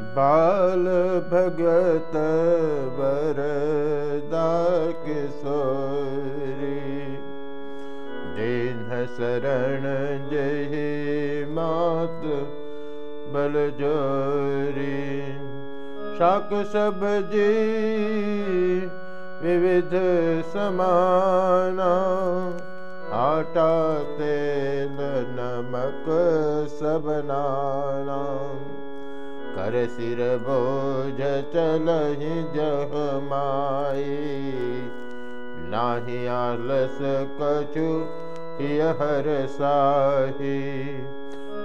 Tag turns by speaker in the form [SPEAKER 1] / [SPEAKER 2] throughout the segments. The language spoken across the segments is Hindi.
[SPEAKER 1] बाल भगत वरदा किशोरी दीन शरण जय मात बल जोरी। शाक सब्जी विविध समाना। आटा तेल नमक सब कर सिर बोझ चलहि जह माई। नाही आलस कछु यहर साही।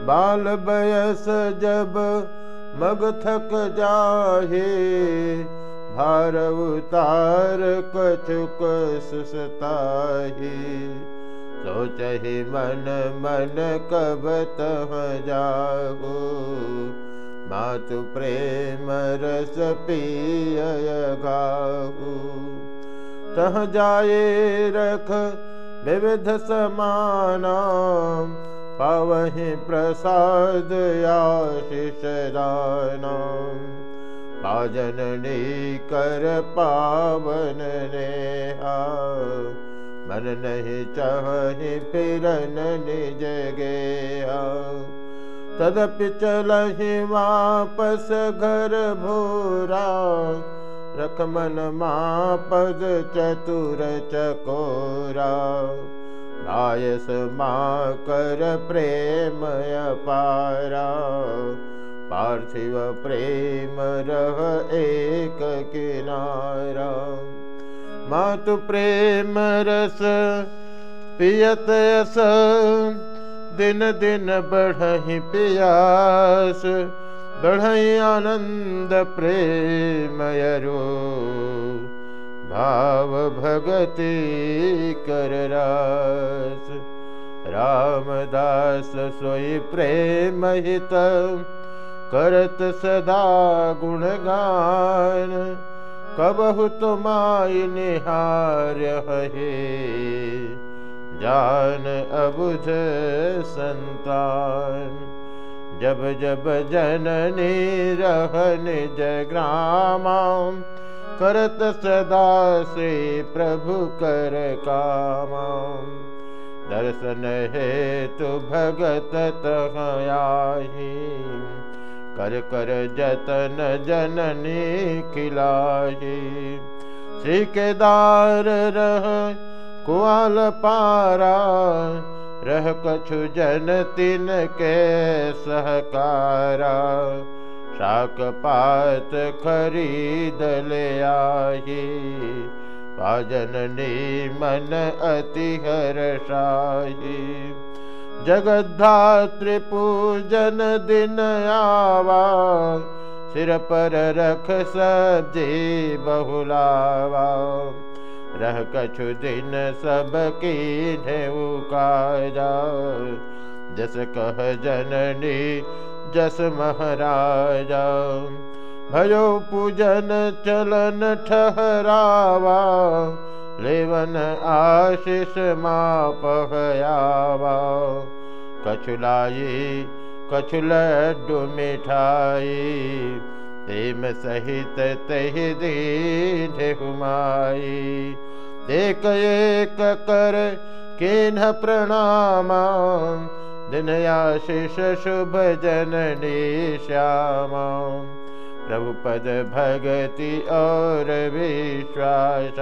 [SPEAKER 1] बाल बयस जब मग थक जाहे, भार उतार कछुक सुसताही सोचहि मन मन कब तह जागो मातु प्रेम रस पिय तह जाए रख विविध समाना पवहि प्रसाद आशिष दाना पाजननी कर पावन नेहा, मन नहीं चाहे फिरन निज गया तदपि चलहि वापस घर भोरा। रख मन मापद चतुर चकोरा। आयस माँ कर प्रेम पारा पार्थिव प्रेम रह एक किनारा। मातु प्रेम रस पियत दिन दिन बढ़हि पियास बढ़हि आनंद प्रेमयरो भाव भगति कर रास, रामदास सोई प्रेम हित, करत सदा गुणगान। कबहु तुमाई निहार्य है जान अबुझ संतान। जब जब जननी रहन निज ग्राम करत सदा से प्रभु कर काम दर्शन है तो भगत तही कर कर जतन जननी खिलाई श्री केदार रह कुआल पारा, रह कछु जन तिन के सहकारा। शाक पात खरीद ले आई पाजननी मन अति हर्षाही जगद्धात्री पूजन दिन आवा, सिर पर रख सब्ज़ी बहुलावा। रह कछु दिन सब की जस कह जननी जस महाराजा। भयो पूजन चलन ठहरावा लेवन आशीष माँ पहयावा कछुलाई कछुल मिठाई प्रेम सहित तह दीन हुमाई। एक एक कर किन प्रणाम। दिन आशीष शुभ जननी श्याम। प्रभु पद भगति और विश्वास।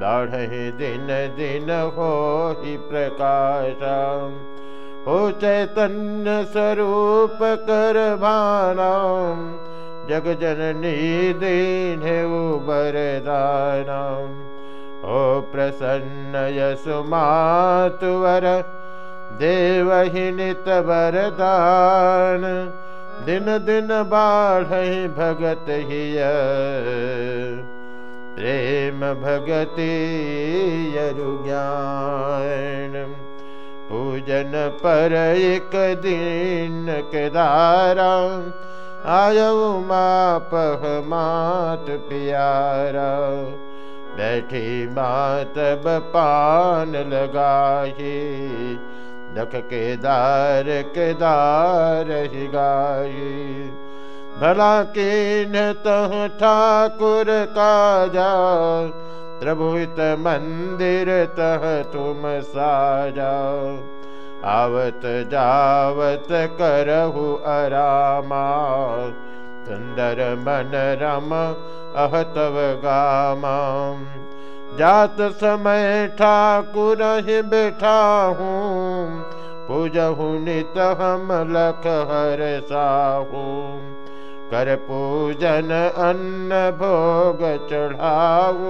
[SPEAKER 1] बाढ़ दिन दिन हो ही प्रकाश। हो चैतन्य स्वरूप कर भाना जग जननी दीन बरदाना हो प्रसन्न यसुमातुवर देवहि नित वरदान दिन दिन बाढ़ भगत हिय प्रेम भगति यरु ज्ञान पूजन पर एक दिन केदारा, आयु मापह मात प्यारा। बैठी मात पान लगाही, दख केदार केदार ही गाई भला के न तह ठाकुर काजा प्रभुत मंदिर तह तुम साजा। आवत जावत करहु अरामा। सुंदर मन अहतव गामा। जात समय ठाकुर ही बैठा हूँ पूजहु नित हम लख हर साहू। कर पूजन अन्न भोग चढ़ाऊ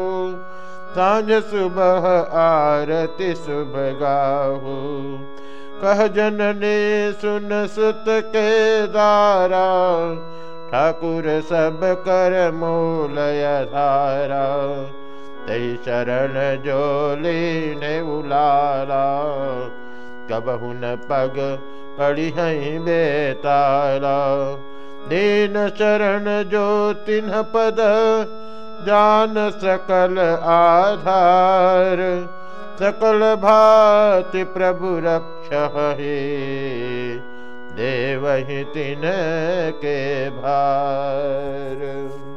[SPEAKER 1] साँझ सुबह आरती शुभ गाहू। कह जननी सुन सुत के दारा, ठाकुर सब कर मूल धारा। तई शरण जोली ने उलारा कबहु न पग पड़ी हई बेताला। दीन शरण जो तिन्ह पद जान सकल आधार सकल भाति प्रभु रक्ष देवहि तिन के भार।